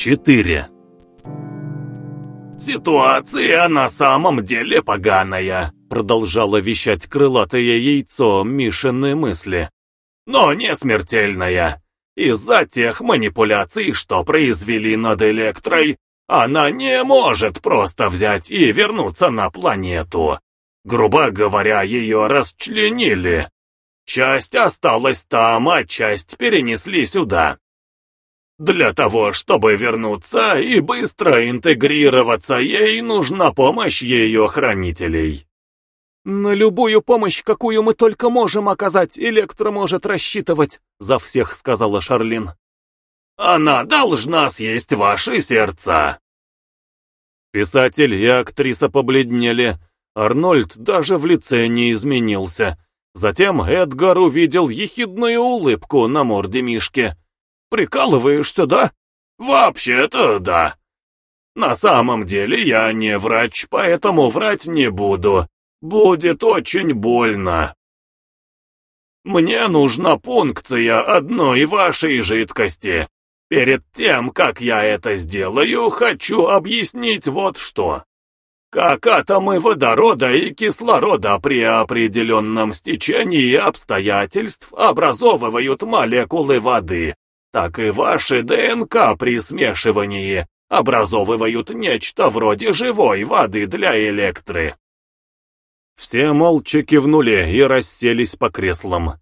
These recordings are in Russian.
4 «Ситуация на самом деле поганая», — продолжало вещать крылатое яйцо Мишины мысли. «Но не смертельная. Из-за тех манипуляций, что произвели над Электрой, она не может просто взять и вернуться на планету. Грубо говоря, ее расчленили. Часть осталась там, а часть перенесли сюда. Для того, чтобы вернуться и быстро интегрироваться, ей нужна помощь ее хранителей. «На любую помощь, какую мы только можем оказать, Электро может рассчитывать», — за всех сказала Шарлин. «Она должна съесть ваши сердца». Писатель и актриса побледнели, Арнольд даже в лице не изменился. Затем Эдгар увидел ехидную улыбку на морде Мишки. Прикалываешься, да? Вообще-то да. На самом деле я не врач, поэтому врать не буду. Будет очень больно. Мне нужна пункция одной вашей жидкости. Перед тем, как я это сделаю, хочу объяснить вот что. Как атомы водорода и кислорода при определенном стечении обстоятельств образовывают молекулы воды, так и ваши ДНК при смешивании образовывают нечто вроде живой воды для электры. Все молча кивнули и расселись по креслам.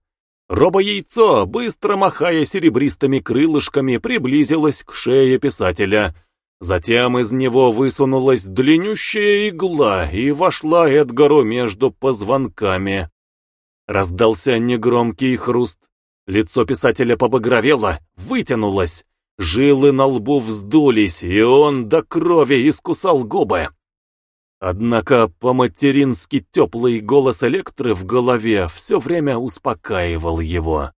Робо-яйцо, быстро махая серебристыми крылышками, приблизилось к шее писателя. Затем из него высунулась длиннющая игла и вошла Эдгару между позвонками. Раздался негромкий хруст. Лицо писателя побагровело, вытянулось, жилы на лбу вздулись, и он до крови искусал губы. Однако по-матерински теплый голос Электры в голове все время успокаивал его.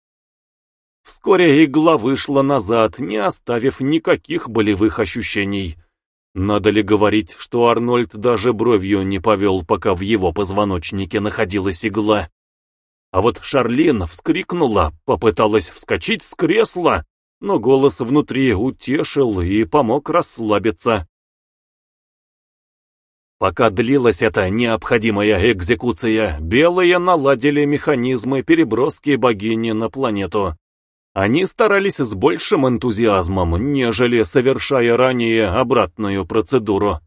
Вскоре игла вышла назад, не оставив никаких болевых ощущений. Надо ли говорить, что Арнольд даже бровью не повел, пока в его позвоночнике находилась игла? А вот Шарлин вскрикнула, попыталась вскочить с кресла, но голос внутри утешил и помог расслабиться. Пока длилась эта необходимая экзекуция, белые наладили механизмы переброски богини на планету. Они старались с большим энтузиазмом, нежели совершая ранее обратную процедуру.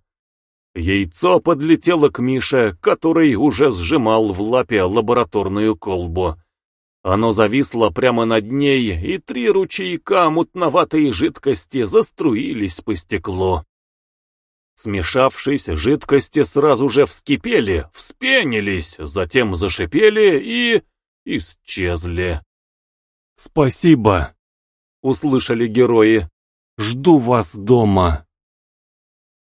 Яйцо подлетело к Мише, который уже сжимал в лапе лабораторную колбу. Оно зависло прямо над ней, и три ручейка мутноватой жидкости заструились по стеклу. Смешавшись, жидкости сразу же вскипели, вспенились, затем зашипели и... исчезли. «Спасибо!» — услышали герои. «Жду вас дома!»